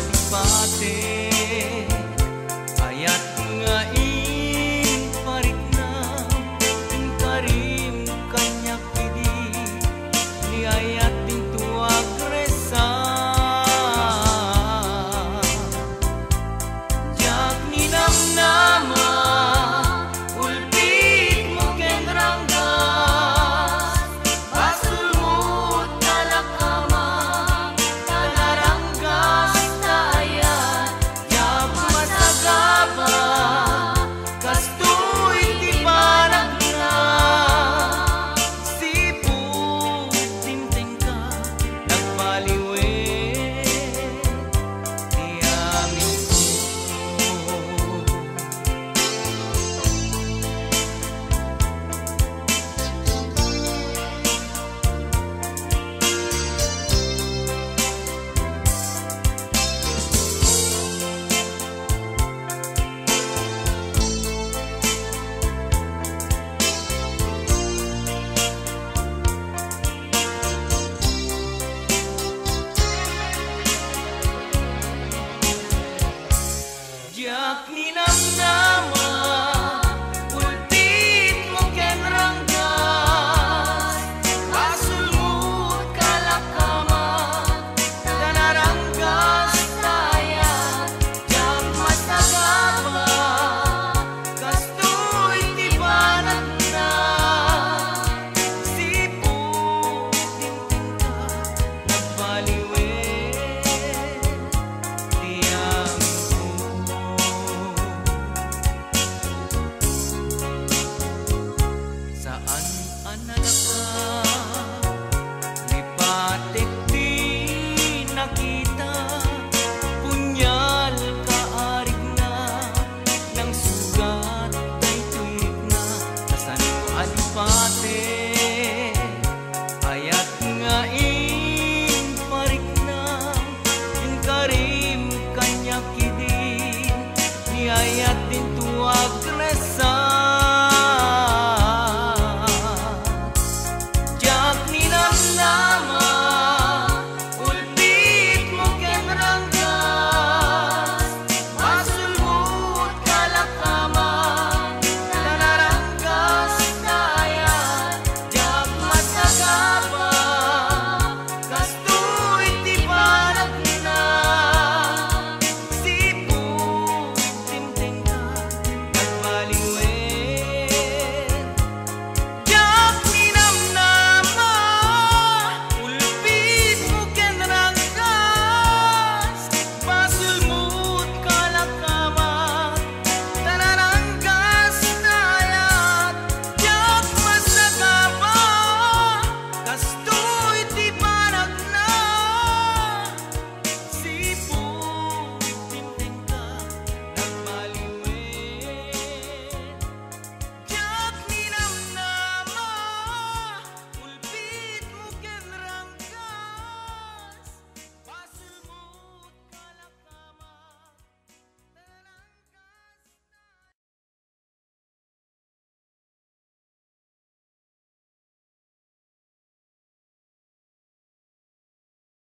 Adipate clean up. sun.